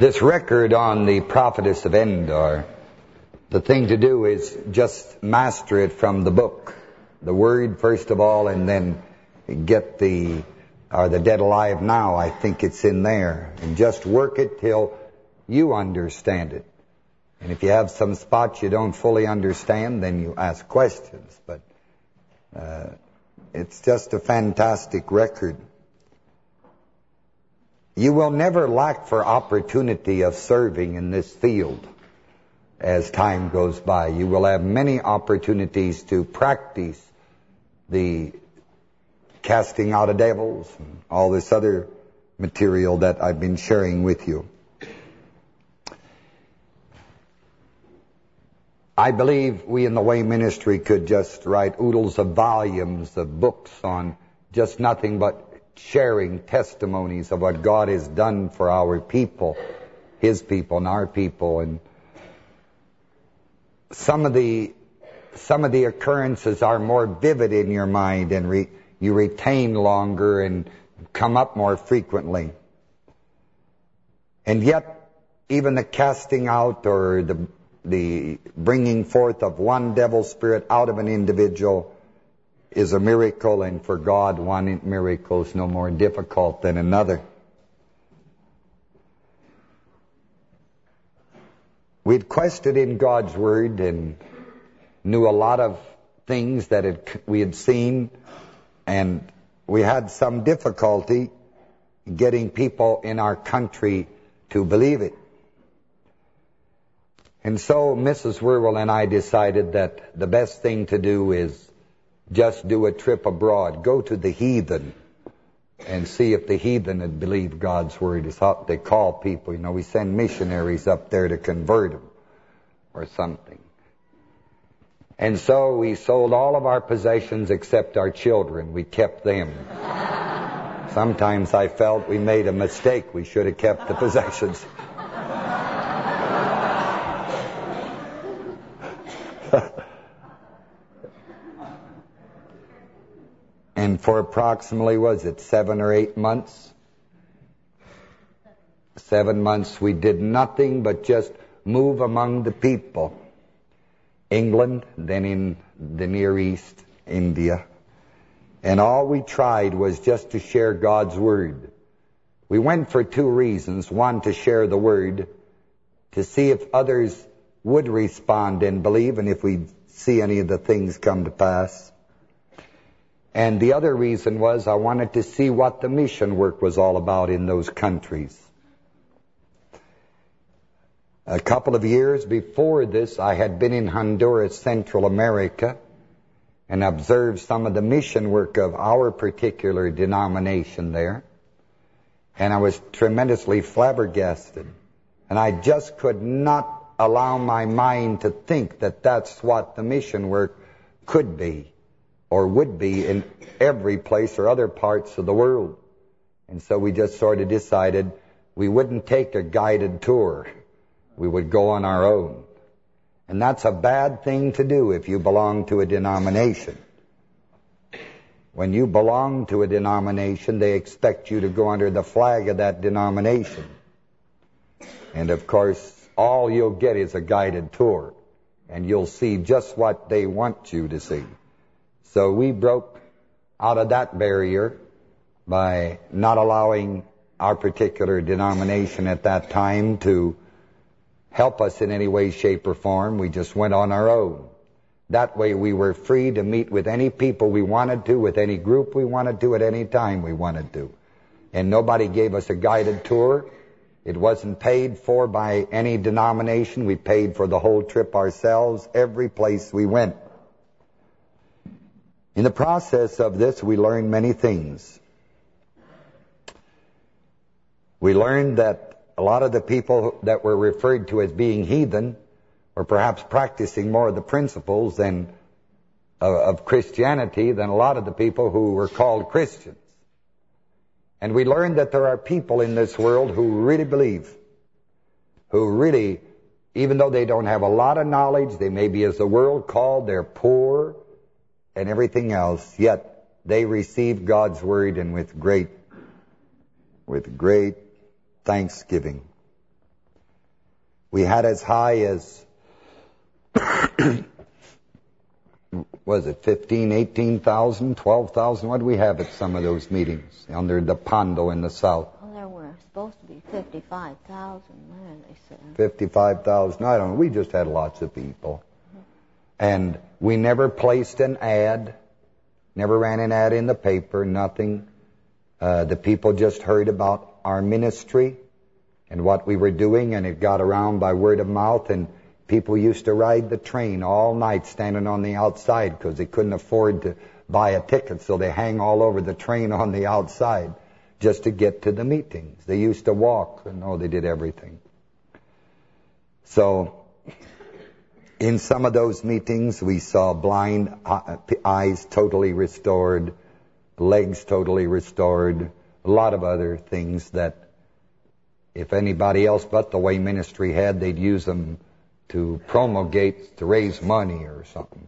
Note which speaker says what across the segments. Speaker 1: this record on the prophetess of Endor, the thing to do is just master it from the book. The word, first of all, and then get the, or the dead alive now, I think it's in there. And just work it till you understand it. And if you have some spots you don't fully understand, then you ask questions. But uh, it's just a fantastic record. You will never lack for opportunity of serving in this field as time goes by. You will have many opportunities to practice the casting out of devils and all this other material that I've been sharing with you. I believe we in the Way Ministry could just write oodles of volumes of books on just nothing but sharing testimonies of what God has done for our people, his people and our people. And some of the some of the occurrences are more vivid in your mind and re, you retain longer and come up more frequently. And yet, even the casting out or the the bringing forth of one devil spirit out of an individual is a miracle, and for God, one miracle is no more difficult than another. We'd quested in God's Word and knew a lot of things that we had seen, and we had some difficulty getting people in our country to believe it. And so Mrs. Wierwille and I decided that the best thing to do is just do a trip abroad. Go to the heathen and see if the heathen had believed God's word. Is how they call people. You know, we send missionaries up there to convert them or something. And so we sold all of our possessions except our children. We kept them. Sometimes I felt we made a mistake. We should have kept the possessions. And for approximately, was it seven or eight months? Seven months we did nothing but just move among the people. England, then in the Near East, India. And all we tried was just to share God's word. We went for two reasons. One, to share the word, to see if others would respond and believe, and if we see any of the things come to pass. And the other reason was I wanted to see what the mission work was all about in those countries. A couple of years before this, I had been in Honduras, Central America, and observed some of the mission work of our particular denomination there. And I was tremendously flabbergasted. And I just could not allow my mind to think that that's what the mission work could be or would be in every place or other parts of the world. And so we just sort of decided we wouldn't take a guided tour. We would go on our own. And that's a bad thing to do if you belong to a denomination. When you belong to a denomination, they expect you to go under the flag of that denomination. And of course, all you'll get is a guided tour. And you'll see just what they want you to see. So we broke out of that barrier by not allowing our particular denomination at that time to help us in any way, shape, or form. We just went on our own. That way we were free to meet with any people we wanted to, with any group we wanted to, at any time we wanted to. And nobody gave us a guided tour. It wasn't paid for by any denomination. We paid for the whole trip ourselves, every place we went. In the process of this, we learn many things. We learned that a lot of the people that were referred to as being heathen were perhaps practicing more of the principles than of, of Christianity than a lot of the people who were called Christians. And we learned that there are people in this world who really believe, who really, even though they don't have a lot of knowledge, they may be as the world called, they're poor, and everything else, yet they received God's word and with great, with great thanksgiving. We had as high as, was it 15, 18,000, 12,000? What did we have at some of those meetings under the Pondo in the South?
Speaker 2: Well, there were supposed to be 55,000 there, they said.
Speaker 1: 55,000. I don't know. We just had lots of people. And we never placed an ad, never ran an ad in the paper, nothing. Uh, the people just heard about our ministry and what we were doing, and it got around by word of mouth, and people used to ride the train all night standing on the outside because they couldn't afford to buy a ticket, so they hang all over the train on the outside just to get to the meetings. They used to walk, and no, oh, they did everything. So... In some of those meetings, we saw blind uh, eyes totally restored, legs totally restored, a lot of other things that if anybody else but the way ministry had, they'd use them to promulgate, to raise money or something.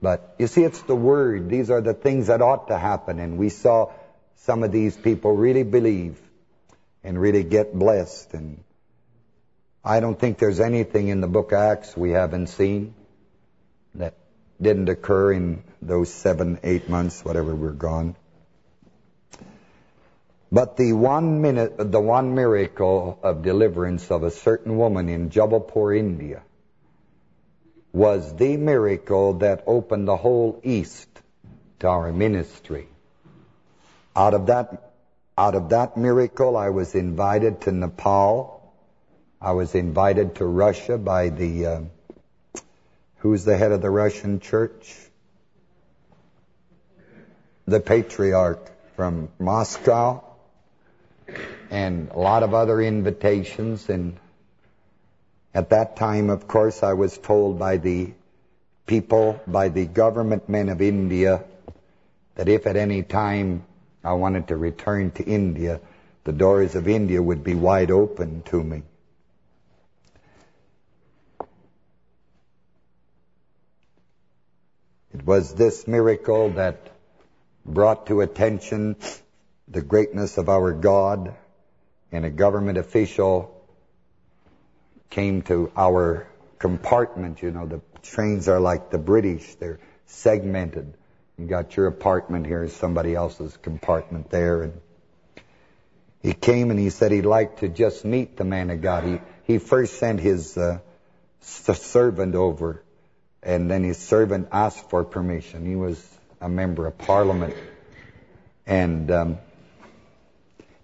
Speaker 1: But you see, it's the word. These are the things that ought to happen. And we saw some of these people really believe and really get blessed and I don't think there's anything in the book Acts we haven't seen that didn't occur in those seven, eight months, whatever we're gone. But the one minute, the one miracle of deliverance of a certain woman in Jabalpur, India, was the miracle that opened the whole East to our ministry. Out of that, out of that miracle, I was invited to Nepal I was invited to Russia by the, uh, who's the head of the Russian church? The patriarch from Moscow and a lot of other invitations. And at that time, of course, I was told by the people, by the government men of India, that if at any time I wanted to return to India, the doors of India would be wide open to me. was this miracle that brought to attention the greatness of our God and a government official came to our compartment, you know, the trains are like the British, they're segmented. You got your apartment here, and somebody else's compartment there. And he came and he said he'd like to just meet the man of God. He, he first sent his uh, servant over and then his servant asked for permission. He was a member of parliament. And um,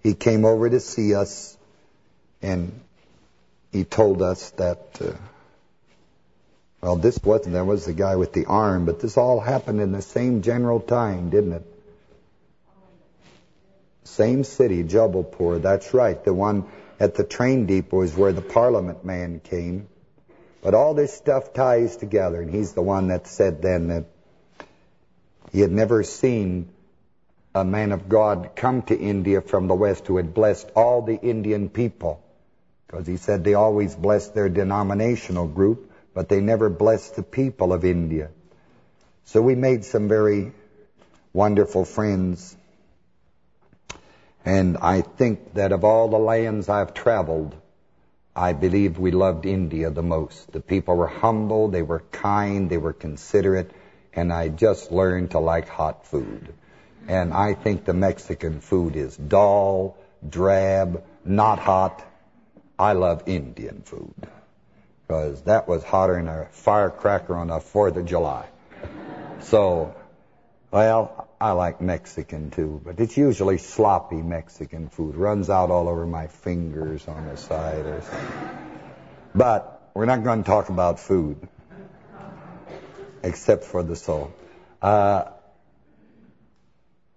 Speaker 1: he came over to see us and he told us that, uh, well, this wasn't, there was the guy with the arm, but this all happened in the same general time, didn't it? Same city, Jabalpur. that's right. The one at the train depot is where the parliament man came. But all this stuff ties together, and he's the one that said then that he had never seen a man of God come to India from the West who had blessed all the Indian people. Because he said they always blessed their denominational group, but they never blessed the people of India. So we made some very wonderful friends. And I think that of all the lands I've traveled, I believe we loved India the most. The people were humble, they were kind, they were considerate, and I just learned to like hot food. And I think the Mexican food is dull, drab, not hot. I love Indian food because that was hotter than a firecracker on a 4th of July. So, well, I like Mexican too, but it's usually sloppy Mexican food. Runs out all over my fingers on the side or something. But we're not going to talk about food, except for the soul. Uh,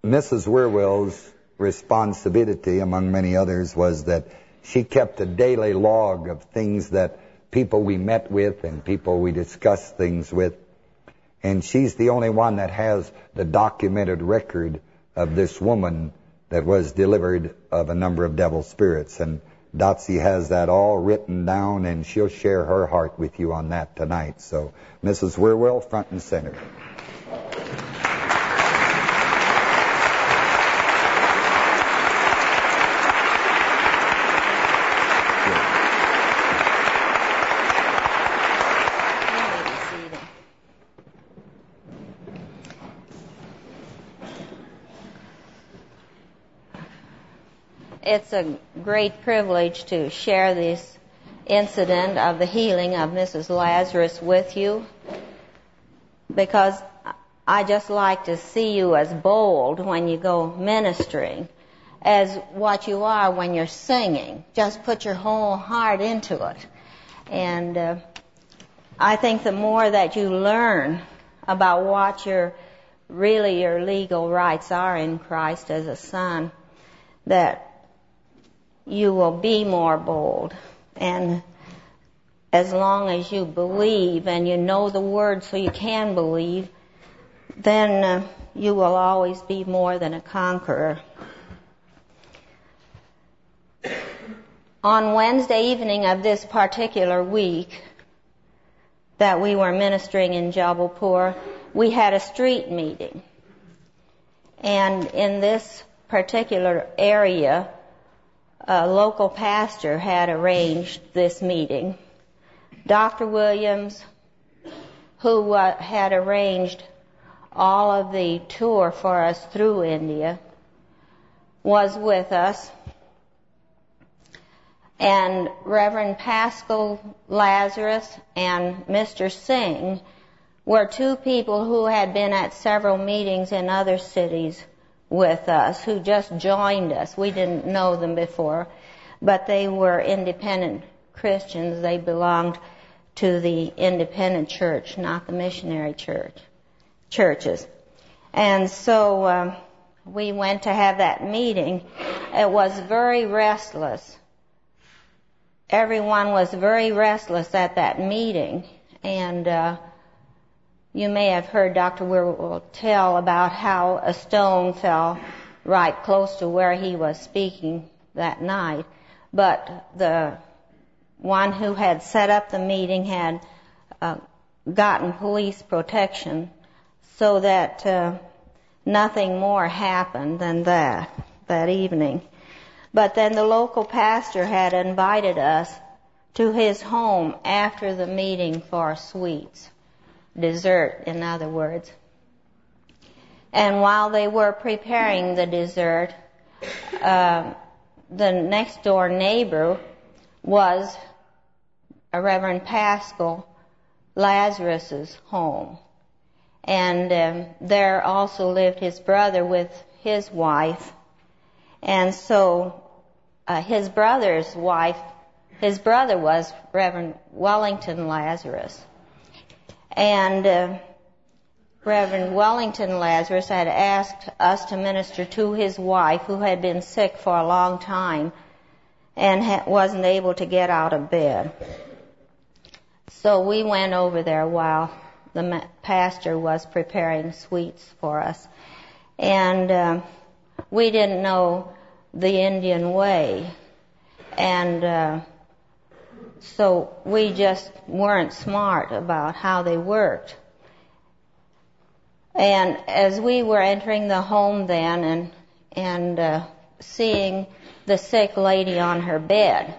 Speaker 1: Mrs. Wierwille's responsibility, among many others, was that she kept a daily log of things that people we met with and people we discussed things with and she's the only one that has the documented record of this woman that was delivered of a number of devil spirits. And Dotsie has that all written down, and she'll share her heart with you on that tonight. So, Mrs. Wierwille, front and center.
Speaker 2: it's a great privilege to share this incident of the healing of Mrs. Lazarus with you because I just like to see you as bold when you go ministering as what you are when you're singing. Just put your whole heart into it. And uh, I think the more that you learn about what your really your legal rights are in Christ as a son, that you will be more bold. And as long as you believe and you know the word so you can believe, then uh, you will always be more than a conqueror. On Wednesday evening of this particular week that we were ministering in Jabalpur, we had a street meeting. And in this particular area, a local pastor had arranged this meeting. Dr. Williams, who uh, had arranged all of the tour for us through India, was with us. And Reverend Pascal Lazarus and Mr. Singh were two people who had been at several meetings in other cities with us who just joined us. We didn't know them before, but they were independent Christians. They belonged to the independent church, not the missionary church churches. And so um, we went to have that meeting. It was very restless. Everyone was very restless at that meeting, and uh, you may have heard Dr. Wierwille tell about how a stone fell right close to where he was speaking that night. But the one who had set up the meeting had uh, gotten police protection so that uh, nothing more happened than that that evening. But then the local pastor had invited us to his home after the meeting for sweets dessert, in other words. And while they were preparing the dessert, uh, the next door neighbor was a Reverend Pascal Lazarus's home. And um, there also lived his brother with his wife. And so uh, his brother's wife, his brother was Reverend Wellington Lazarus. And uh, Reverend Wellington Lazarus had asked us to minister to his wife, who had been sick for a long time and ha- wasn't able to get out of bed. So we went over there while the ma- pastor was preparing sweets for us. And uh, we didn't know the Indian way. And uh, so we just weren't smart about how they worked. And as we were entering the home then and, and uh, seeing the sick lady on her bed,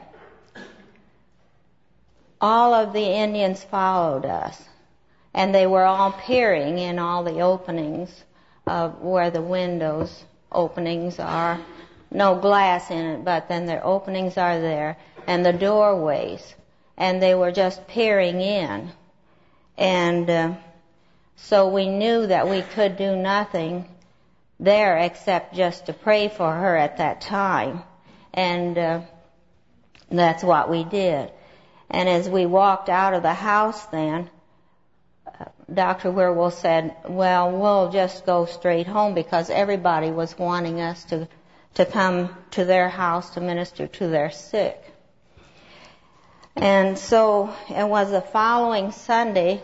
Speaker 2: all of the Indians followed us. And they were all peering in all the openings of where the windows openings are. No glass in it, but then their openings are there and the doorways, and they were just peering in. And uh, so we knew that we could do nothing there except just to pray for her at that time. And uh, that's what we did. And as we walked out of the house then, uh, Dr. Wierwille said, well, we'll just go straight home because everybody was wanting us to, to come to their house to minister to their sick. And so it was the following Sunday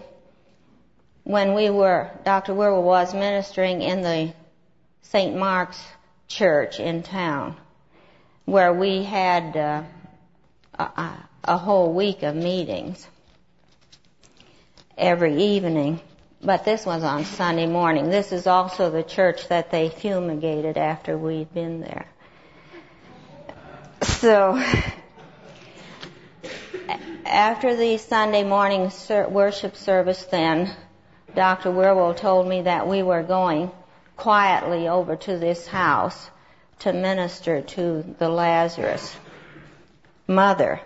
Speaker 2: when we were, Dr. Wierwille was ministering in the St. Mark's church in town where we had uh, a, a whole week of meetings every evening. But this was on Sunday morning. This is also the church that they fumigated after we'd been there. So after the Sunday morning ser- worship service, then Dr. Wierwille told me that we were going quietly over to this house to minister to the Lazarus mother.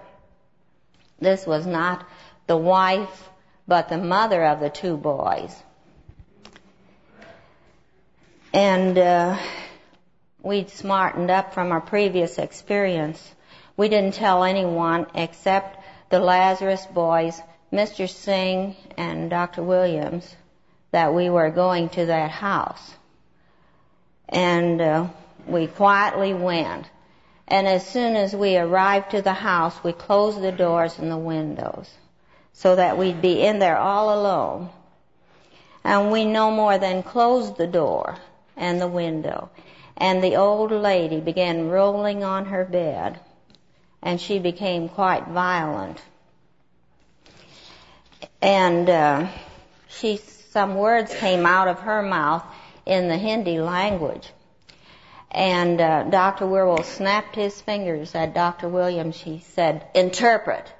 Speaker 2: This was not the wife, but the mother of the two boys. And uh, we'd smartened up from our previous experience. We didn't tell anyone except the Lazarus boys, Mr. Singh and Dr. Williams, that we were going to that house. And uh, we quietly went. And as soon as we arrived to the house, we closed the doors and the windows so that we'd be in there all alone. And we no more than closed the door and the window. And the old lady began rolling on her bed and she became quite violent. And uh, she, some words came out of her mouth in the Hindi language. And uh, Dr. Wierwille snapped his fingers at Dr. Williams. He said, interpret.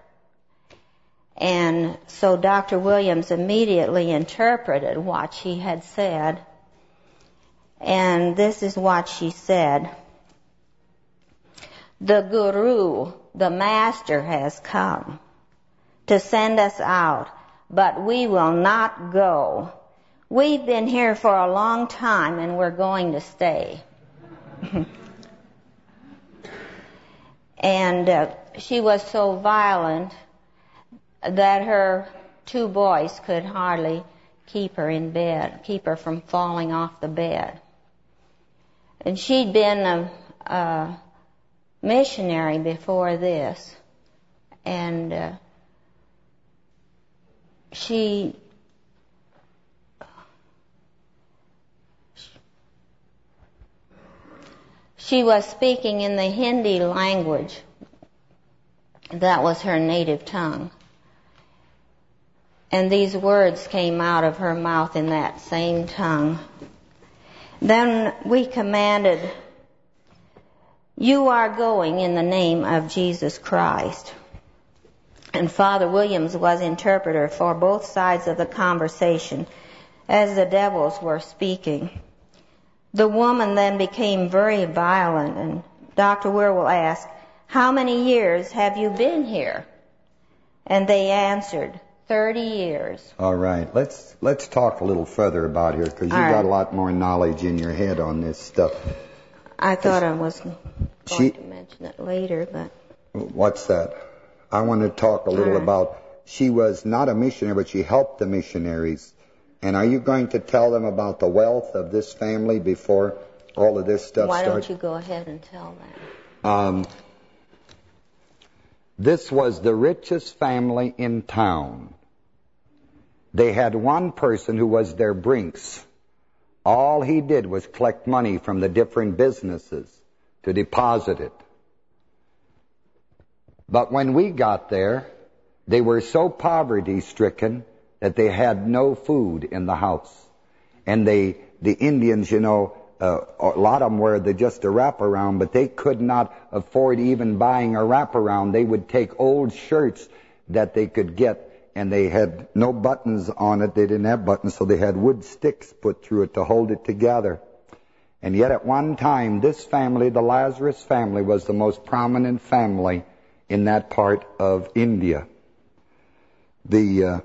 Speaker 2: And so Dr. Williams immediately interpreted what she had said. And this is what she said. The Guru, the Master has come to send us out, but we will not go. We've been here for a long time and we're going to stay. and uh, she was so violent that her two boys could hardly keep her in bed, keep her from falling off the bed. And she'd been a, a missionary before this, and uh, she she was speaking in the Hindi language. That was her native tongue. And these words came out of her mouth in that same tongue. Then we commanded you are going in the name of Jesus Christ. And Father Williams was interpreter for both sides of the conversation as the devils were speaking. The woman then became very violent and Dr. Wierwille ask, how many years have you been here? And they answered, 30 years.
Speaker 1: All right. Let's let's talk a little further about here because you've right. got a lot more knowledge in your head on this stuff.
Speaker 2: I thought I was going
Speaker 1: she, to mention it
Speaker 2: later, but...
Speaker 1: What's that? I want to talk a little about... She was not a missionary, but she helped the missionaries. And are you going to tell them about the wealth of this family before all of this stuff Why starts? Why don't you
Speaker 2: go ahead and tell
Speaker 1: them? Um, this was the richest family in town. They had one person who was their Brinks. All he did was collect money from the different businesses to deposit it. But when we got there, they were so poverty-stricken that they had no food in the house. And they, the Indians, you know, uh, a lot of them were the just a wraparound, but they could not afford even buying a wraparound. They would take old shirts that they could get and they had no buttons on it. They didn't have buttons, so they had wood sticks put through it to hold it together. And yet at one time, this family, the Lazarus family, was the most prominent family in that part of India. The uh,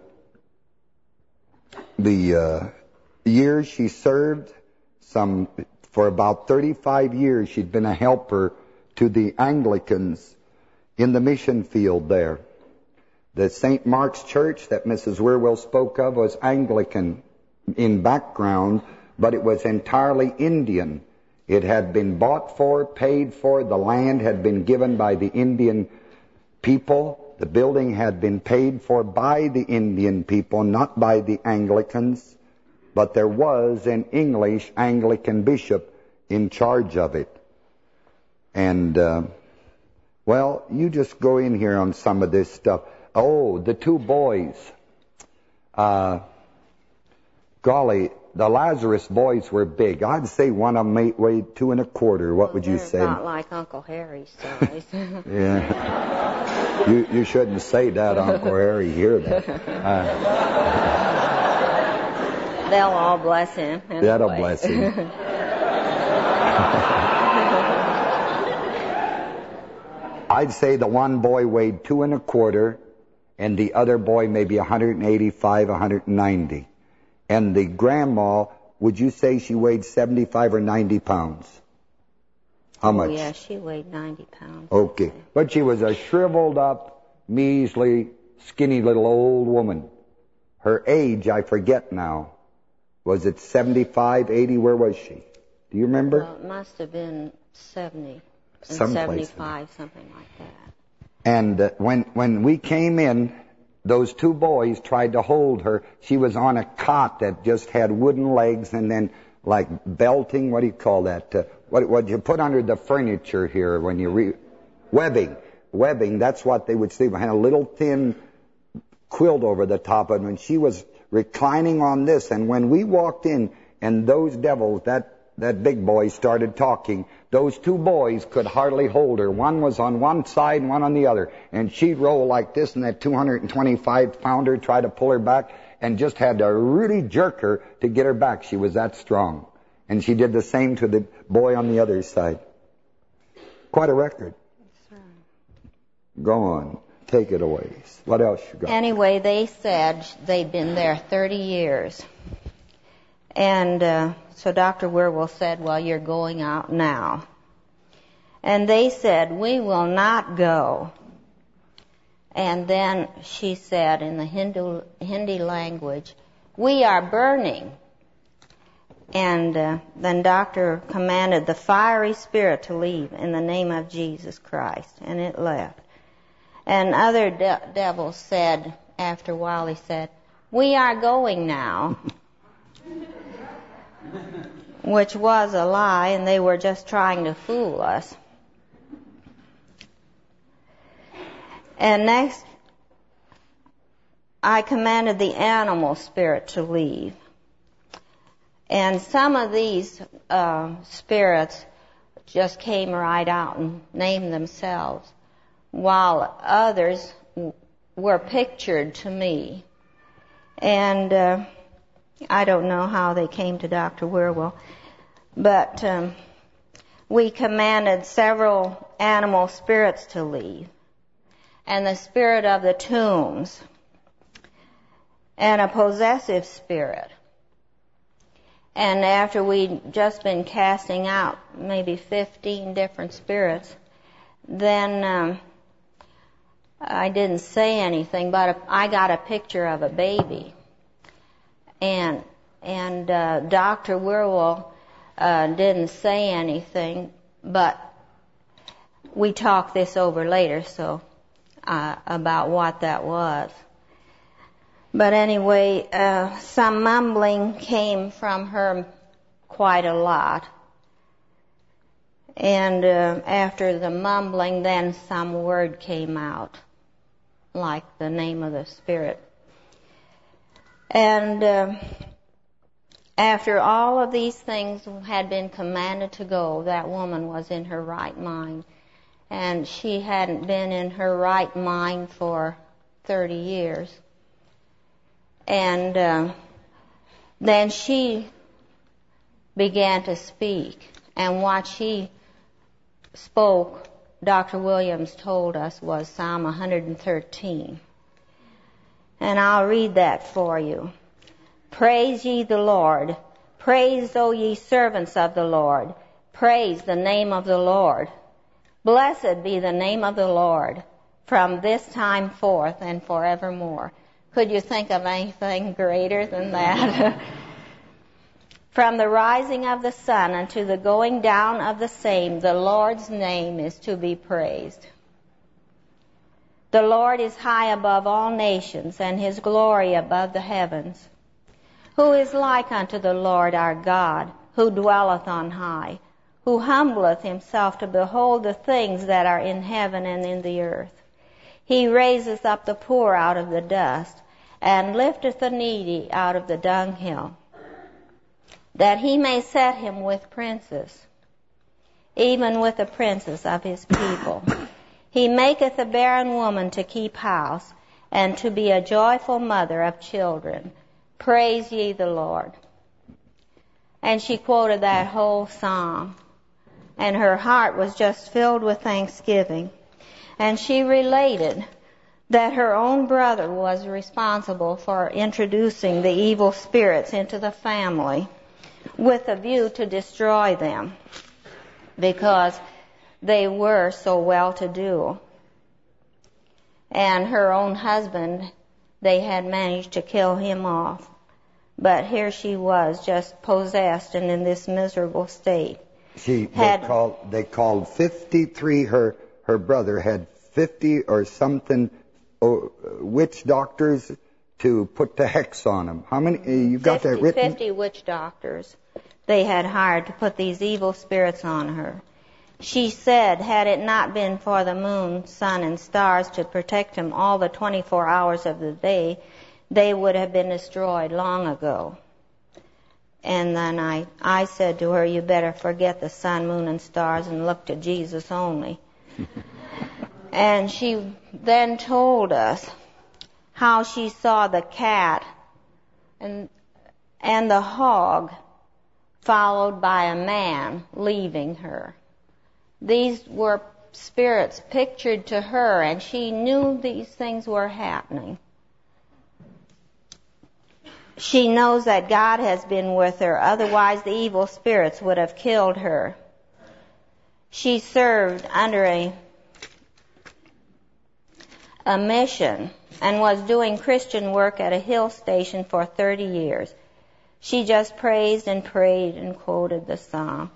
Speaker 1: the uh, years she served, some for about 35 years, she'd been a helper to the Anglicans in the mission field there. The St. Mark's Church that Mrs. Wierwille spoke of was Anglican in background, but it was entirely Indian. It had been bought for, paid for, the land had been given by the Indian people, the building had been paid for by the Indian people, not by the Anglicans, but there was an English Anglican bishop in charge of it. And, uh, well, you just go in here on some of this stuff. Oh, the two boys. Uh, golly, the Lazarus boys were big. I'd say one of them weighed two and a quarter. What well, would you say? Not
Speaker 2: like Uncle Harry's size.
Speaker 1: yeah. you you shouldn't say that, Uncle Harry. Hear that? Uh,
Speaker 2: They'll all bless him. Anyway. That'll bless him.
Speaker 1: I'd say the one boy weighed two and a quarter, and the other boy maybe 185, 190. And the grandma, would you say she weighed 75 or 90 pounds? How oh, much? Oh, yeah,
Speaker 2: she weighed 90 pounds.
Speaker 1: Okay. But she was a shriveled up, measly, skinny little old woman. Her age, I forget now. Was it 75, 80? Where was she? Do you remember? Well, uh, it
Speaker 2: must have been 70, and
Speaker 1: 75,
Speaker 2: something like that.
Speaker 1: And uh, when, when we came in, those two boys tried to hold her. She was on a cot that just had wooden legs and then like belting, what do you call that? Uh, what, what you put under the furniture here when you re webbing. Webbing, that's what they would sleep on. Had a little thin quilt over the top of it. And she was reclining on this. And when we walked in and those devils, that that big boy started talking. Those two boys could hardly hold her. One was on one side and one on the other. And she'd roll like this and that 225-pounder tried to pull her back and just had to really jerk her to get her back. She was that strong. And she did the same to the boy on the other side. Quite a record. Go on. Take it away. What else you got?
Speaker 2: Anyway, they said they'd been there 30 years. And uh, so Dr. Wierwille said, Well, you're going out now. And they said, We will not go. And then she said in the Hindu, Hindi language, We are burning. And uh, then Doctor commanded the fiery spirit to leave in the name of Jesus Christ, and it left. And other de- devils said, after a while, he said, We are going now. which was a lie, and they were just trying to fool us. And next, I commanded the animal spirit to leave. And some of these uh, spirits just came right out and named themselves, while others were pictured to me. And uh, I don't know how they came to Dr. Wierwille, but um, we commanded several animal spirits to leave, and the spirit of the tombs, and a possessive spirit. And after we'd just been casting out maybe 15 different spirits, then um, I didn't say anything, but I got a picture of a baby and and uh, Dr. Wierwille uh, didn't say anything, but we talked this over later, so uh, about what that was. But anyway, uh, some mumbling came from her quite a lot. And uh, after the mumbling, then some word came out, like the name of the Spirit. And uh, after all of these things had been commanded to go, that woman was in her right mind. And she hadn't been in her right mind for 30 years. And uh, then she began to speak. And what she spoke, Dr. Williams told us, was Psalm 113 and I'll read that for you. Praise ye the Lord. Praise, O ye servants of the Lord. Praise the name of the Lord. Blessed be the name of the Lord from this time forth and forevermore. Could you think of anything greater than that? from the rising of the sun unto the going down of the same, the Lord's name is to be praised. The Lord is high above all nations, and his glory above the heavens. Who is like unto the Lord our God, who dwelleth on high, who humbleth himself to behold the things that are in heaven and in the earth? He raiseth up the poor out of the dust, and lifteth the needy out of the dunghill, that he may set him with princes, even with the princes of his people. He maketh a barren woman to keep house, and to be a joyful mother of children. Praise ye the Lord. And she quoted that whole psalm. And her heart was just filled with thanksgiving. And she related that her own brother was responsible for introducing the evil spirits into the family with a view to destroy them because they were so well to do. And her own husband, they had managed to kill him off. But here she was, just possessed and in this miserable state.
Speaker 1: She had, they called they called 53 her her brother had 50 or something or, oh, witch doctors to put the hex on him. How many eh, you got 50, that written? 50
Speaker 2: witch doctors they had hired to put these evil spirits on her. She said, Had it not been for the moon, sun, and stars to protect him all the 24 hours of the day, they would have been destroyed long ago. And then I, I said to her, You better forget the sun, moon, and stars and look to Jesus only. and she then told us how she saw the cat and, and the hog followed by a man leaving her. These were spirits pictured to her, and she knew these things were happening. She knows that God has been with her, otherwise, the evil spirits would have killed her. She served under a, a mission and was doing Christian work at a hill station for 30 years. She just praised and prayed and quoted the psalm.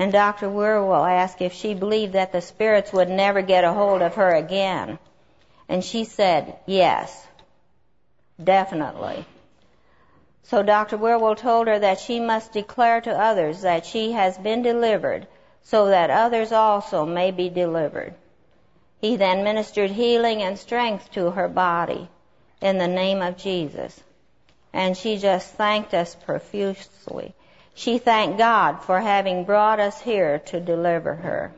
Speaker 2: And Dr. Wierwille asked if she believed that the spirits would never get a hold of her again. And she said, yes, definitely. So Dr. Wierwille told her that she must declare to others that she has been delivered so that others also may be delivered. He then ministered healing and strength to her body in the name of Jesus. And she just thanked us profusely she thanked God for having brought us here to deliver her.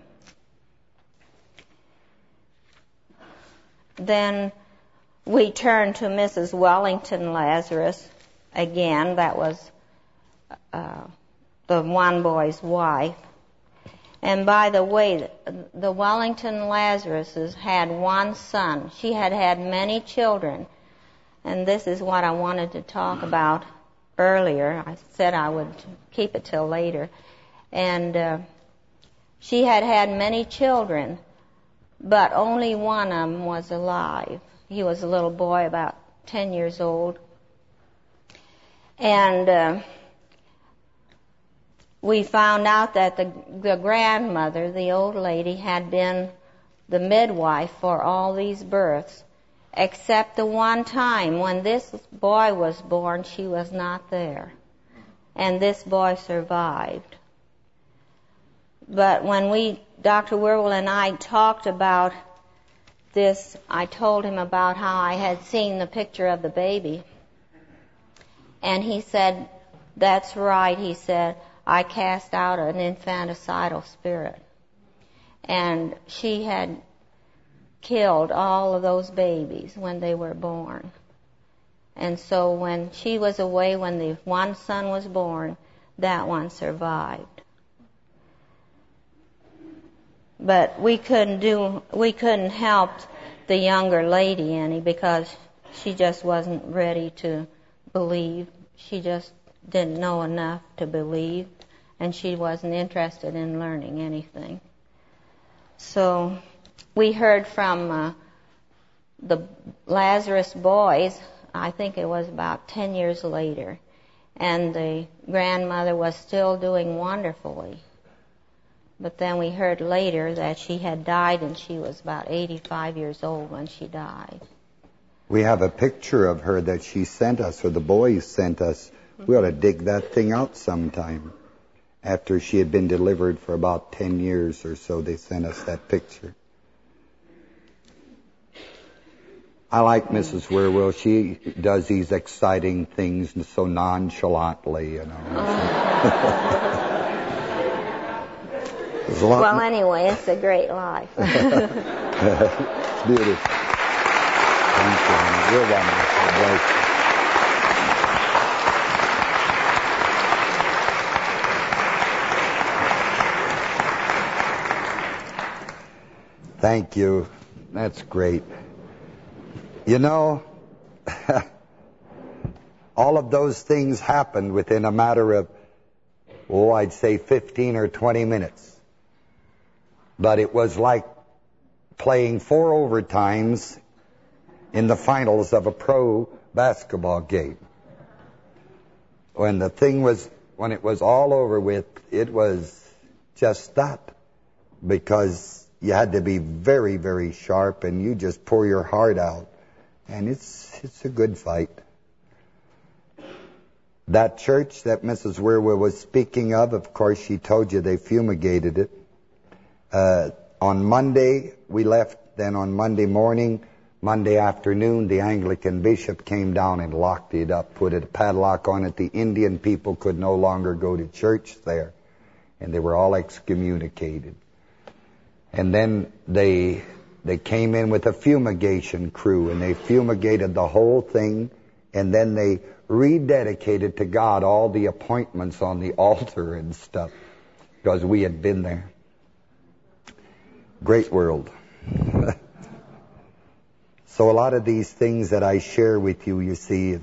Speaker 2: Then we turn to Mrs. Wellington Lazarus again. That was uh, the one boy's wife. And by the way, the Wellington Lazaruses had one son. She had had many children. And this is what I wanted to talk about earlier. I said I would keep it till later. And uh, she had had many children, but only one of them was alive. He was a little boy, about 10 years old. And uh, we found out that the, the grandmother, the old lady, had been the midwife for all these births except the one time when this boy was born, she was not there. And this boy survived. But when we, Dr. Wierwille and I talked about this, I told him about how I had seen the picture of the baby. And he said, That's right, he said, I cast out an infanticidal spirit. And she had killed all of those babies when they were born. And so when she was away, when the one son was born, that one survived. But we couldn't do, we couldn't help the younger lady any because she just wasn't ready to believe. She just didn't know enough to believe and she wasn't interested in learning anything. So, we heard from uh, the Lazarus boys, I think it was about 10 years later, and the grandmother was still doing wonderfully. But then we heard later that she had died and she was about 85 years old when she died.
Speaker 1: We have a picture of her that she sent us, or the boys sent us. We ought to dig that thing out sometime. After she had been delivered for about 10 years or so, they sent us that picture. I like Mrs. Wierwille. She does these exciting things so nonchalantly, you know.
Speaker 2: well, anyway, it's a great life. Beautiful.
Speaker 1: Thank you. Honey. You're wonderful. you. Thank you. That's great. You know, all of those things happened within a matter of, oh, I'd say 15 or 20 minutes. But it was like playing four overtimes in the finals of a pro basketball game. When the thing was, when it was all over with, it was just that. Because you had to be very, very sharp and you just pour your heart out and it's it's a good fight. That church that Mrs. Wierwille was speaking of, of course, she told you they fumigated it. Uh, on Monday, we left. Then on Monday morning, Monday afternoon, the Anglican bishop came down and locked it up, put a padlock on it. The Indian people could no longer go to church there, and they were all excommunicated. And then they they came in with a fumigation crew and they fumigated the whole thing and then they rededicated to God all the appointments on the altar and stuff because we had been there. Great world. so a lot of these things that I share with you, you see,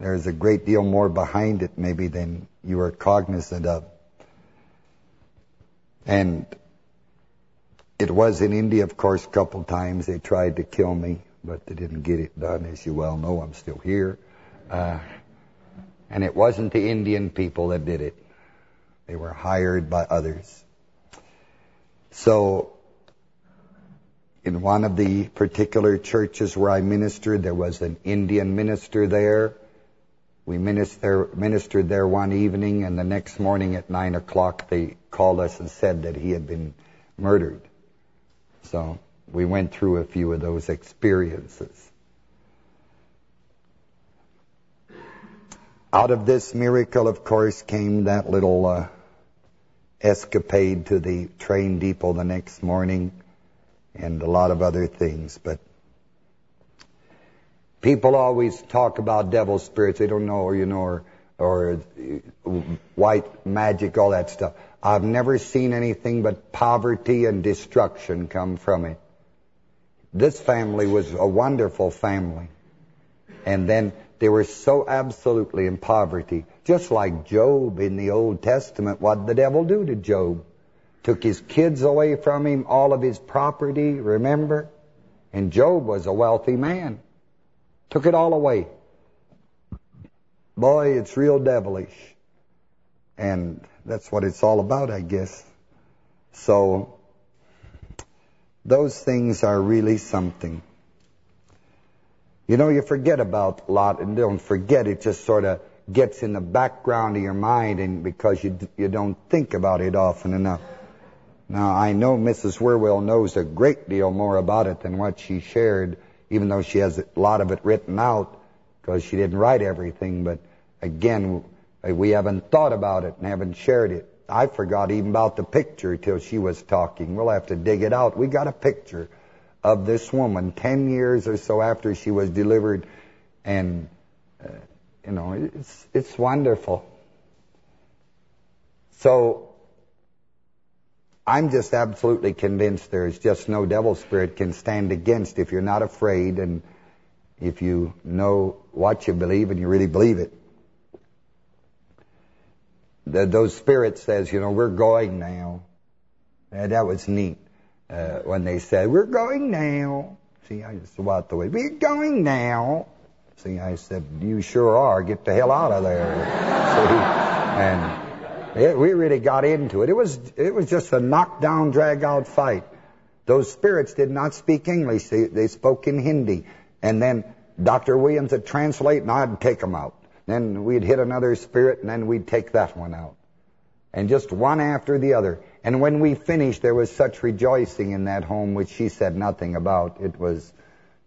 Speaker 1: there's a great deal more behind it maybe than you are cognizant of. And it was in India, of course, a couple times they tried to kill me, but they didn't get it done. As you well know, I'm still here. Uh, and it wasn't the Indian people that did it. They were hired by others. So in one of the particular churches where I ministered, there was an Indian minister there. We minister, ministered there one evening, and the next morning at 9 o'clock, they called us and said that he had been murdered. So we went through a few of those experiences. Out of this miracle, of course, came that little uh, escapade to the train depot the next morning and a lot of other things. But people always talk about devil spirits. They don't know, you know, or, or uh, white magic, all that stuff. I've never seen anything but poverty and destruction come from it. This family was a wonderful family. And then they were so absolutely in poverty. Just like Job in the Old Testament, what the devil do to Job? Took his kids away from him, all of his property, remember? And Job was a wealthy man. Took it all away. Boy, it's real devilish. And that's what it's all about, I guess. So those things are really something. You know, you forget about a lot and don't forget. It just sort of gets in the background of your mind and because you you don't think about it often enough. Now, I know Mrs. Wierwille knows a great deal more about it than what she shared, even though she has a lot of it written out because she didn't write everything. But again, we haven't thought about it and haven't shared it. I forgot even about the picture till she was talking. We'll have to dig it out. We got a picture of this woman 10 years or so after she was delivered. And, uh, you know, it's, it's wonderful. So I'm just absolutely convinced there is just no devil spirit can stand against if you're not afraid and if you know what you believe and you really believe it the, those spirits says, you know, we're going now. And that was neat uh, when they said, we're going now. See, I just walked away. We're going now. See, I said, you sure are. Get the hell out of there. See? And it, we really got into it. It was it was just a knockdown, drag-out fight. Those spirits did not speak English. They, they spoke in Hindi. And then Dr. Williams would translate, and I'd take them out. Then we'd hit another spirit, and then we'd take that one out. And just one after the other. And when we finished, there was such rejoicing in that home, which she said nothing about. It was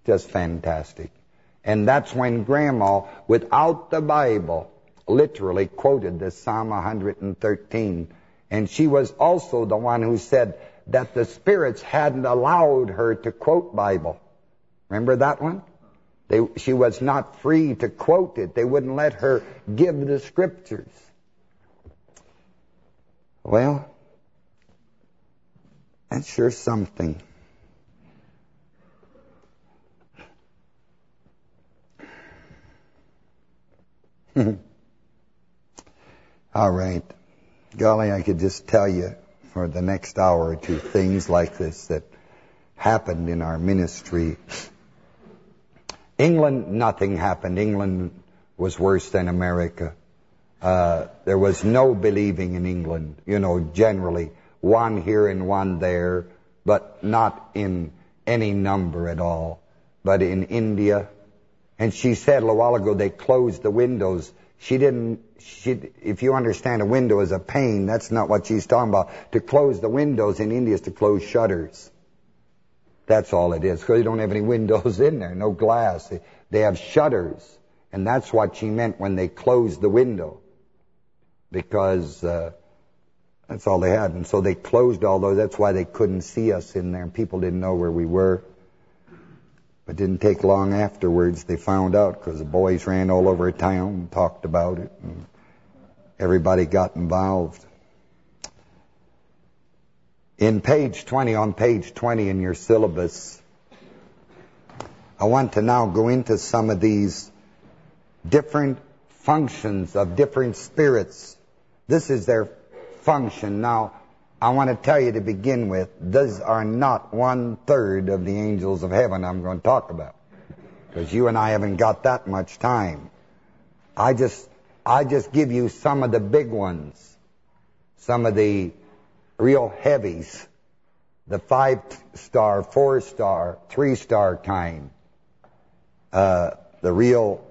Speaker 1: just fantastic. And that's when Grandma, without the Bible, literally quoted the Psalm 113. And she was also the one who said that the spirits hadn't allowed her to quote Bible. Remember that one? They, she was not free to quote it. They wouldn't let her give the scriptures. Well, that's sure something. All right. Golly, I could just tell you for the next hour or two things like this that happened in our ministry England, nothing happened. England was worse than America. Uh, there was no believing in England, you know, generally. One here and one there, but not in any number at all. But in India, and she said a while ago they closed the windows. She didn't, she, if you understand a window as a pane, that's not what she's talking about. To close the windows in India is to close shutters. That's all it is. Because they don't have any windows in there, no glass. They, they have shutters. And that's what she meant when they closed the window. Because uh, that's all they had. And so they closed all those. That's why they couldn't see us in there. And people didn't know where we were. But didn't take long afterwards. They found out because the boys ran all over town and talked about it. And everybody got involved. In page 20, on page 20 in your syllabus, I want to now go into some of these different functions of different spirits. This is their function. Now, I want to tell you to begin with, these are not one-third of the angels of heaven I'm going to talk about. Because you and I haven't got that much time. I just I just give you some of the big ones. Some of the real heavies, the five-star, four-star, three-star kind, uh, the real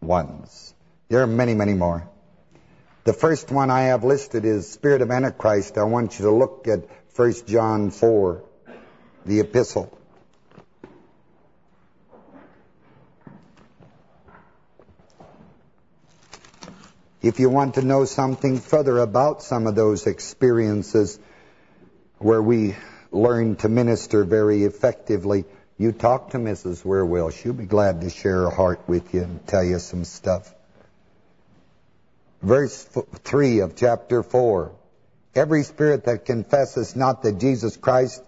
Speaker 1: ones. There are many, many more. The first one I have listed is Spirit of Antichrist. I want you to look at 1 John 4, the epistle. If you want to know something further about some of those experiences where we learn to minister very effectively, you talk to Mrs. Wierwille. She'll be glad to share her heart with you and tell you some stuff. Verse 3 of chapter 4. Every spirit that confesses not that Jesus Christ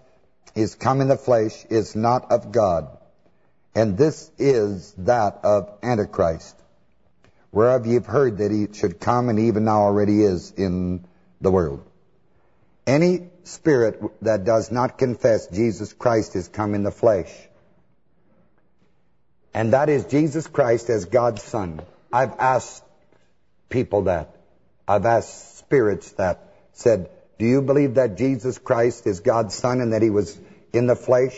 Speaker 1: is come in the flesh is not of God. And this is that of Antichrist, whereof ye have heard that he should come, and even now already is in the world. Any spirit that does not confess Jesus Christ is come in the flesh. And that is Jesus Christ as God's Son. I've asked people that. I've asked spirits that said, do you believe that Jesus Christ is God's Son and that he was in the flesh,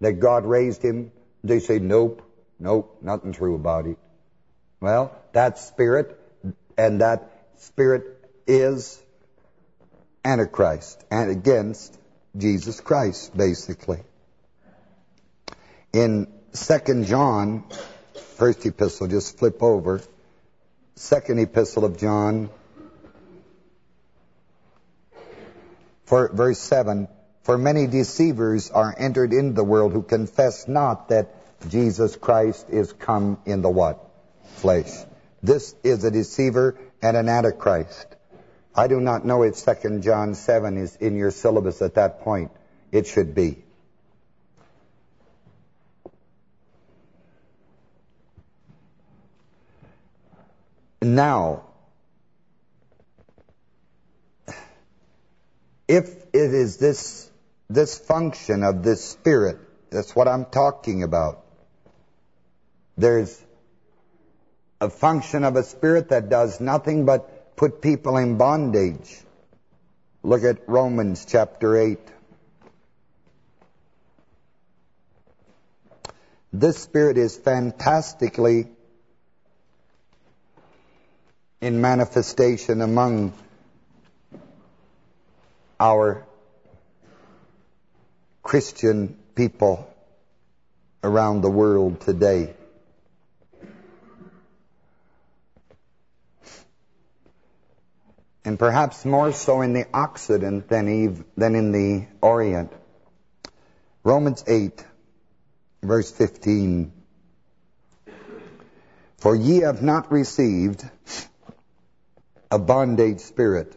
Speaker 1: that God raised him? They say, nope, nope, nothing true about it. Well, that spirit, and that spirit is Antichrist and against Jesus Christ, basically. In 2 John, first epistle, just flip over, second epistle of John, for, verse 7, For many deceivers are entered into the world who confess not that Jesus Christ is come in the what? flesh. This is a deceiver and an antichrist. I do not know if 2 John 7 is in your syllabus at that point. It should be. Now, if it is this this function of this spirit, that's what I'm talking about. There's a function of a spirit that does nothing but put people in bondage. Look at Romans chapter 8. This spirit is fantastically in manifestation among our Christian people around the world today. and perhaps more so in the Occident than, Eve, than in the Orient. Romans 8, verse 15. For ye have not received a bondage spirit,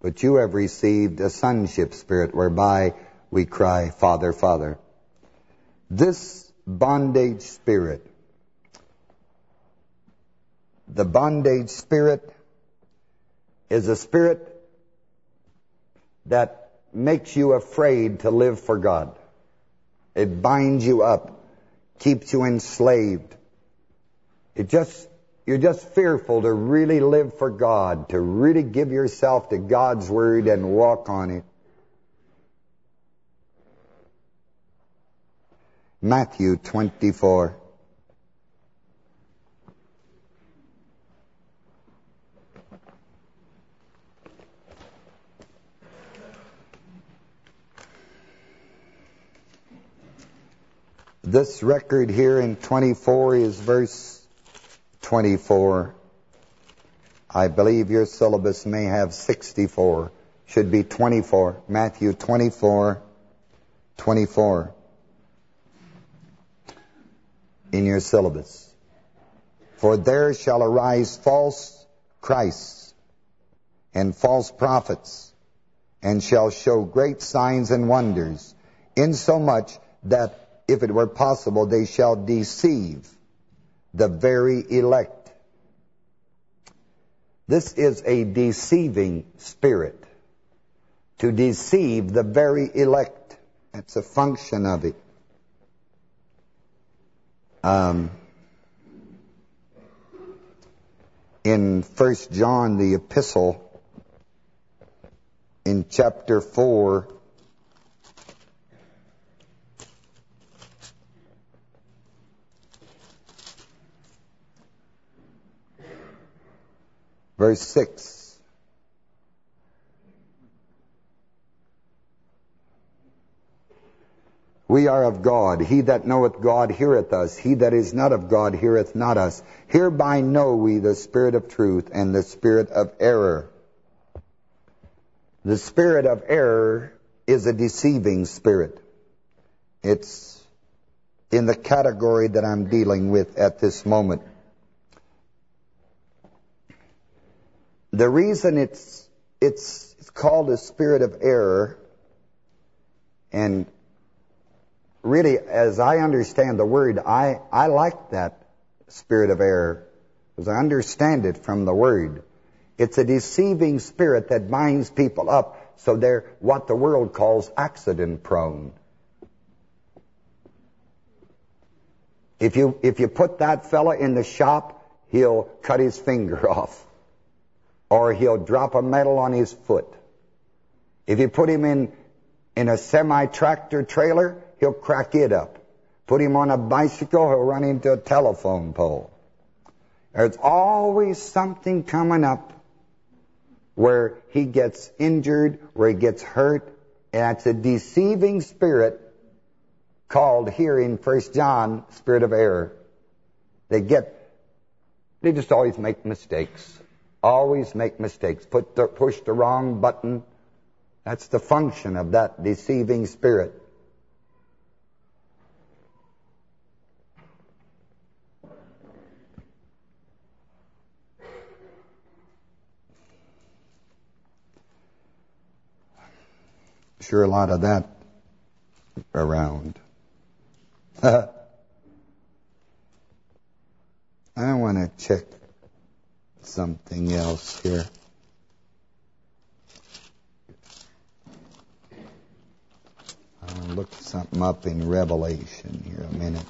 Speaker 1: but you have received a sonship spirit, whereby we cry, Father, Father. This bondage spirit, the bondage spirit is a spirit that makes you afraid to live for God. It binds you up, keeps you enslaved. It just you're just fearful to really live for God, to really give yourself to God's word and walk on it. Matthew 24 This record here in 24 is verse 24. I believe your syllabus may have 64. Should be 24. Matthew 24, 24. In your syllabus. For there shall arise false Christs and false prophets, and shall show great signs and wonders, insomuch that if it were possible, they shall deceive the very elect. This is a deceiving spirit, to deceive the very elect. That's a function of it. Um, in First John, the epistle, in chapter 4, verse 6. We are of God. He that knoweth God heareth us. He that is not of God heareth not us. Hereby know we the spirit of truth and the spirit of error. The spirit of error is a deceiving spirit. It's in the category that I'm dealing with at this moment. The reason it's, it's, it's called a spirit of error, and really, as I understand the word, I, I like that spirit of error, because I understand it from the word. It's a deceiving spirit that binds people up so they're what the world calls accident prone. If you if you put that fella in the shop, he'll cut his finger off or he'll drop a metal on his foot. If you put him in, in a semi-tractor trailer, he'll crack it up. Put him on a bicycle, he'll run into a telephone pole. There's always something coming up where he gets injured, where he gets hurt, and it's a deceiving spirit called here in First John, spirit of error. They get, they just always make mistakes. Always make mistakes. Put the, push the wrong button. That's the function of that deceiving spirit. Sure, a lot of that around. I want to check something else here. I'm going to look something up in Revelation here a minute.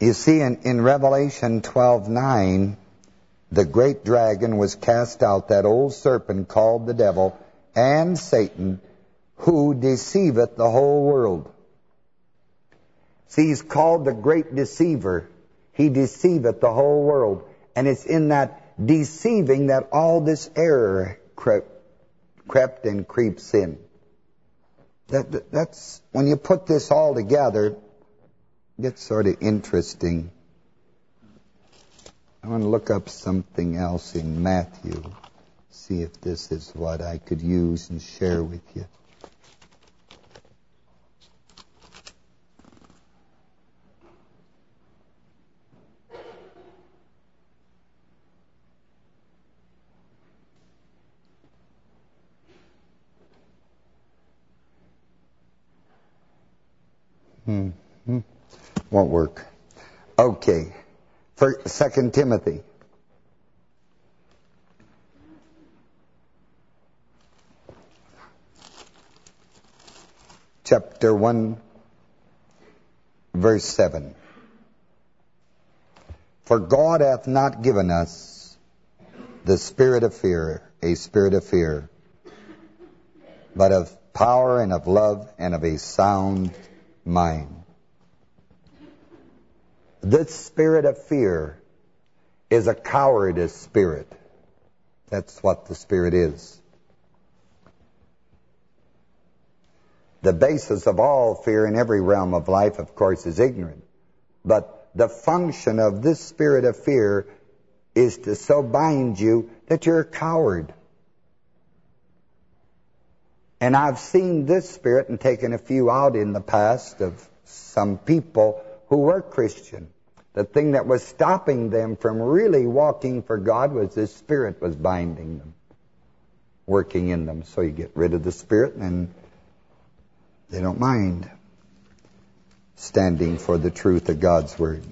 Speaker 1: You see, in, in Revelation 12 9, the great dragon was cast out, that old serpent called the devil and Satan, who deceiveth the whole world. See, he's called the great deceiver. He deceiveth the whole world. And it's in that deceiving that all this error crept, crept and creeps in. That, that's When you put this all together, it's gets sort of interesting. I want to look up something else in Matthew, see if this is what I could use and share with you. 2 Timothy. Chapter 1, verse 7. For God hath not given us the spirit of fear, a spirit of fear, but of power and of love and of a sound mind. This spirit of fear is a cowardice spirit. That's what the spirit is. The basis of all fear in every realm of life, of course, is ignorant. But the function of this spirit of fear is to so bind you that you're a coward. And I've seen this spirit and taken a few out in the past of some people who were Christian. The thing that was stopping them from really walking for God was the Spirit was binding them, working in them. So you get rid of the Spirit and they don't mind standing for the truth of God's Word.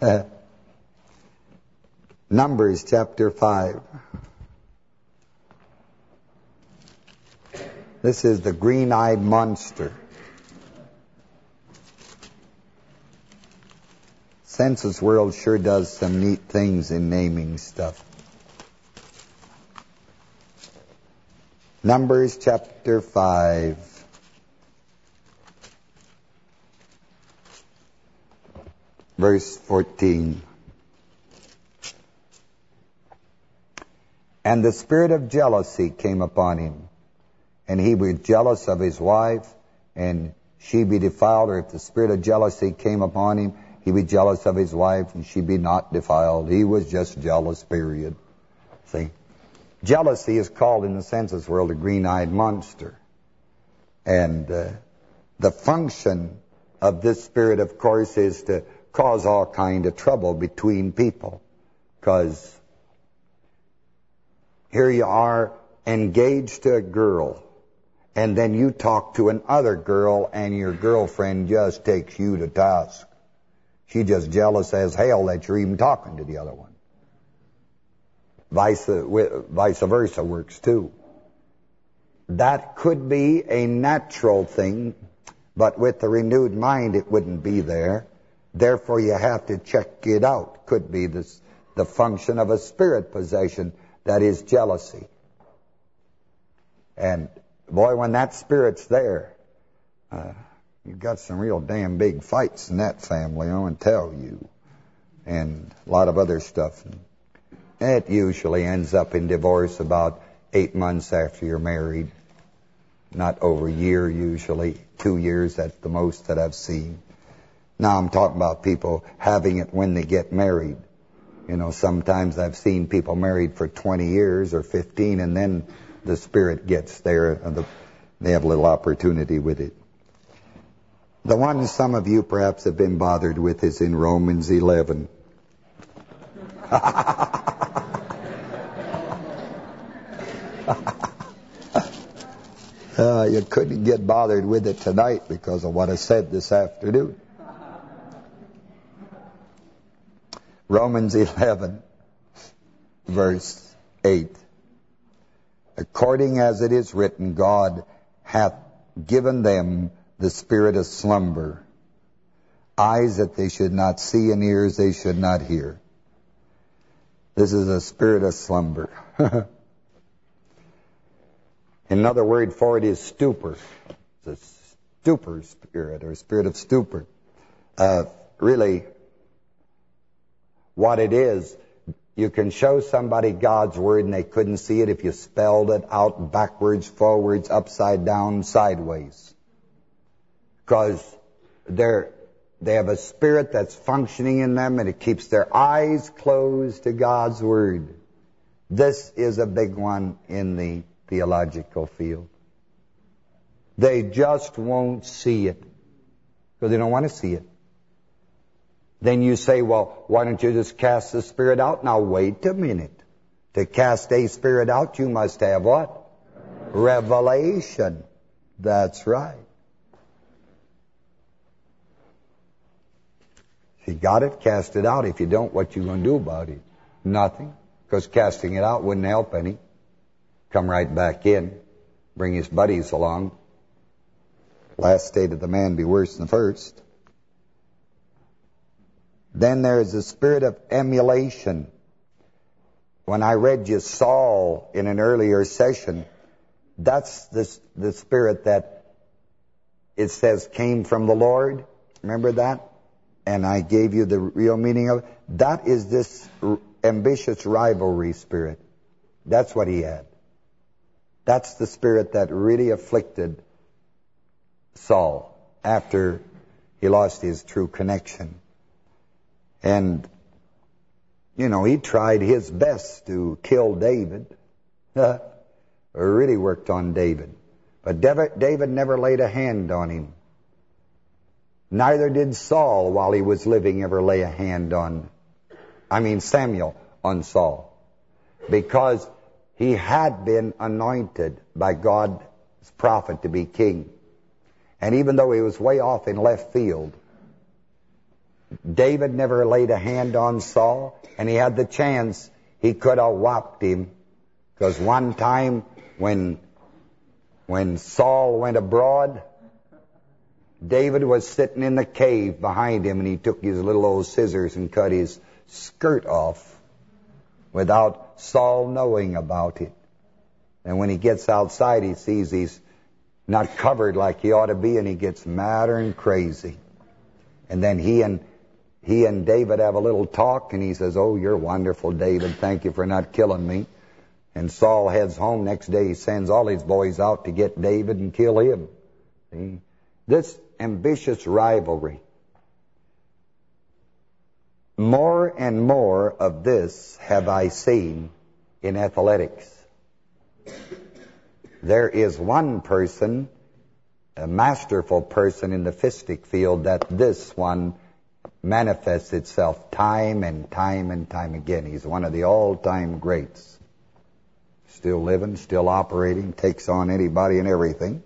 Speaker 1: Numbers chapter 5. This is the green-eyed monster. Senses World sure does some neat things in naming stuff. Numbers chapter 5. Verse 14. And the spirit of jealousy came upon him, and he was jealous of his wife, and she be defiled, or if the spirit of jealousy came upon him, he be jealous of his wife and she be not defiled. He was just jealous, period. See? Jealousy is called in the senses world a green-eyed monster. And uh, the function of this spirit, of course, is to cause all kind of trouble between people. Because here you are engaged to a girl, and then you talk to another girl, and your girlfriend just takes you to task. She's just jealous as hell that you're even talking to the other one. Vice, vice versa works too. That could be a natural thing, but with the renewed mind it wouldn't be there. Therefore you have to check it out. Could be this, the function of a spirit possession that is jealousy. And boy, when that spirit's there, uh, You've got some real damn big fights in that family, I want to tell you. And a lot of other stuff. It usually ends up in divorce about eight months after you're married. Not over a year usually. Two years, at the most that I've seen. Now I'm talking about people having it when they get married. You know, sometimes I've seen people married for 20 years or 15 and then the spirit gets there and the, they have a little opportunity with it. The one some of you perhaps have been bothered with is in Romans 11. uh, you couldn't get bothered with it tonight because of what I said this afternoon. Romans 11, verse 8. According as it is written, God hath given them the spirit of slumber, eyes that they should not see and ears they should not hear. This is a spirit of slumber. Another word for it is stupor. It's a stupor spirit or spirit of stupor. Uh, really, what it is, you can show somebody God's word and they couldn't see it if you spelled it out backwards, forwards, upside down, sideways because they're they have a spirit that's functioning in them and it keeps their eyes closed to God's word. This is a big one in the theological field. They just won't see it because they don't want to see it. Then you say, well, why don't you just cast the spirit out? Now, wait a minute. To cast a spirit out, you must have what? Revelation. That's right. you got it, cast it out. If you don't, what you going to do about it? Nothing, because casting it out wouldn't help any. Come right back in, bring his buddies along. Last state of the man be worse than the first. Then there is a spirit of emulation. When I read you Saul in an earlier session, that's the, the spirit that it says came from the Lord. Remember that? and I gave you the real meaning of it. That is this ambitious rivalry spirit. That's what he had. That's the spirit that really afflicted Saul after he lost his true connection. And, you know, he tried his best to kill David. really worked on David. But David never laid a hand on him. Neither did Saul while he was living ever lay a hand on, I mean Samuel on Saul. Because he had been anointed by God's prophet to be king. And even though he was way off in left field, David never laid a hand on Saul, and he had the chance he could have whopped him. Because one time when when Saul went abroad, David was sitting in the cave behind him, and he took his little old scissors and cut his skirt off without Saul knowing about it. And when he gets outside, he sees he's not covered like he ought to be, and he gets madder and crazy. And then he and he and David have a little talk, and he says, oh, you're wonderful, David. Thank you for not killing me. And Saul heads home. Next day, he sends all his boys out to get David and kill him. See? This ambitious rivalry. More and more of this have I seen in athletics. There is one person, a masterful person in the fistic field, that this one manifests itself time and time and time again. He's one of the all-time greats. Still living, still operating, takes on anybody and everything.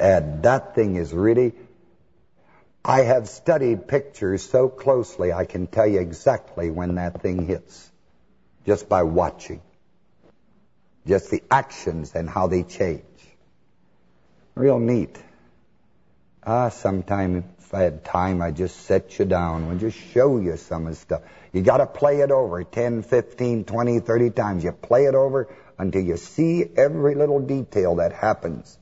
Speaker 1: And that thing is really... I have studied pictures so closely, I can tell you exactly when that thing hits. Just by watching. Just the actions and how they change. Real neat. Ah, sometime if I had time, I'd just set you down. and just show you some of the stuff. You got to play it over 10, 15, 20, 30 times. You play it over until you see every little detail that happens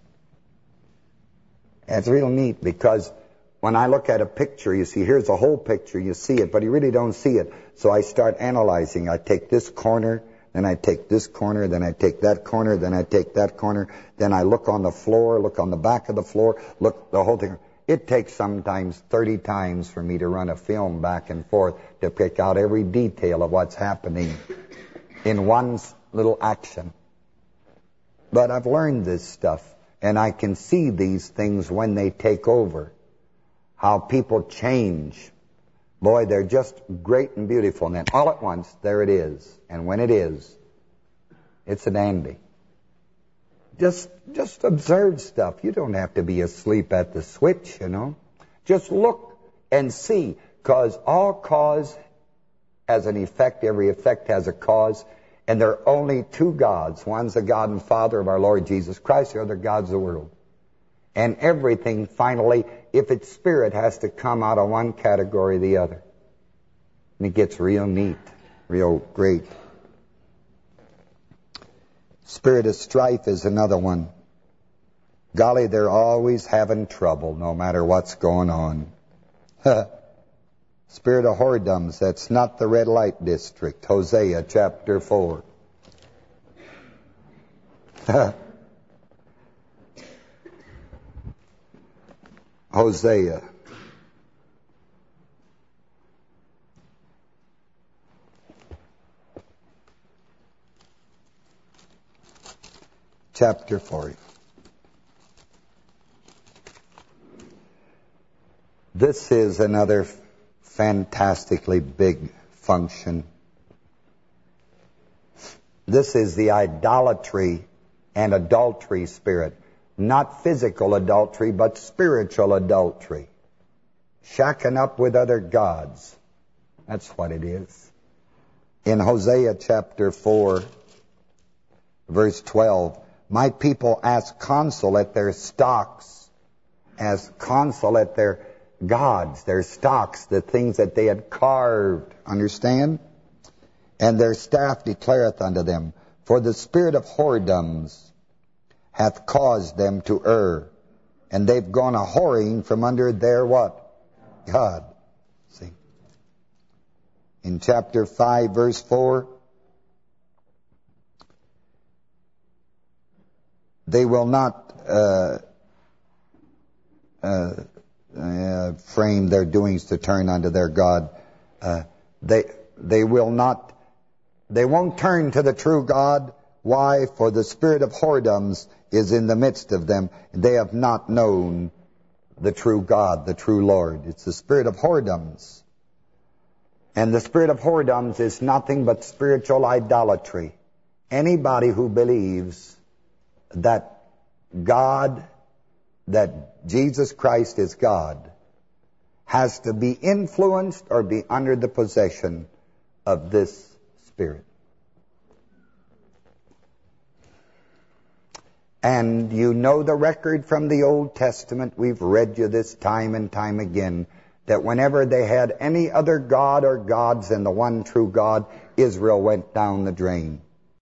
Speaker 1: it's real neat because when I look at a picture, you see, here's a whole picture, you see it, but you really don't see it. So I start analyzing. I take this corner, then I take this corner, then I take that corner, then I take that corner, then I look on the floor, look on the back of the floor, look the whole thing. It takes sometimes 30 times for me to run a film back and forth to pick out every detail of what's happening in one little action. But I've learned this stuff. And I can see these things when they take over, how people change. Boy, they're just great and beautiful. And then all at once, there it is. And when it is, it's a dandy. Just, just observe stuff. You don't have to be asleep at the switch, you know. Just look and see, because all cause has an effect. Every effect has a cause. And there are only two gods. One's the God and Father of our Lord Jesus Christ. The other God's the world. And everything, finally, if it's spirit, has to come out of one category or the other. And it gets real neat, real great. Spirit of strife is another one. Golly, they're always having trouble, no matter what's going on. Spirit of whoredoms, that's not the red light district. Hosea chapter 4. Hosea. Chapter 4. This is another fantastically big function. This is the idolatry and adultery spirit. Not physical adultery, but spiritual adultery. Shacking up with other gods. That's what it is. In Hosea chapter 4, verse 12, My people ask counsel at their stocks, as counsel at their gods, their stocks, the things that they had carved. Understand? And their staff declareth unto them, For the spirit of whoredoms hath caused them to err. And they've gone a whoring from under their what? God. See? In chapter 5, verse 4, they will not... Uh, uh, uh, frame their doings to turn unto their God, uh, they they will not, they won't turn to the true God. Why? For the spirit of whoredoms is in the midst of them. They have not known the true God, the true Lord. It's the spirit of whoredoms. And the spirit of whoredoms is nothing but spiritual idolatry. Anybody who believes that God that Jesus Christ is God has to be influenced or be under the possession of this spirit. And you know the record from the Old Testament. We've read you this time and time again. That whenever they had any other God or gods than the one true God, Israel went down the drain.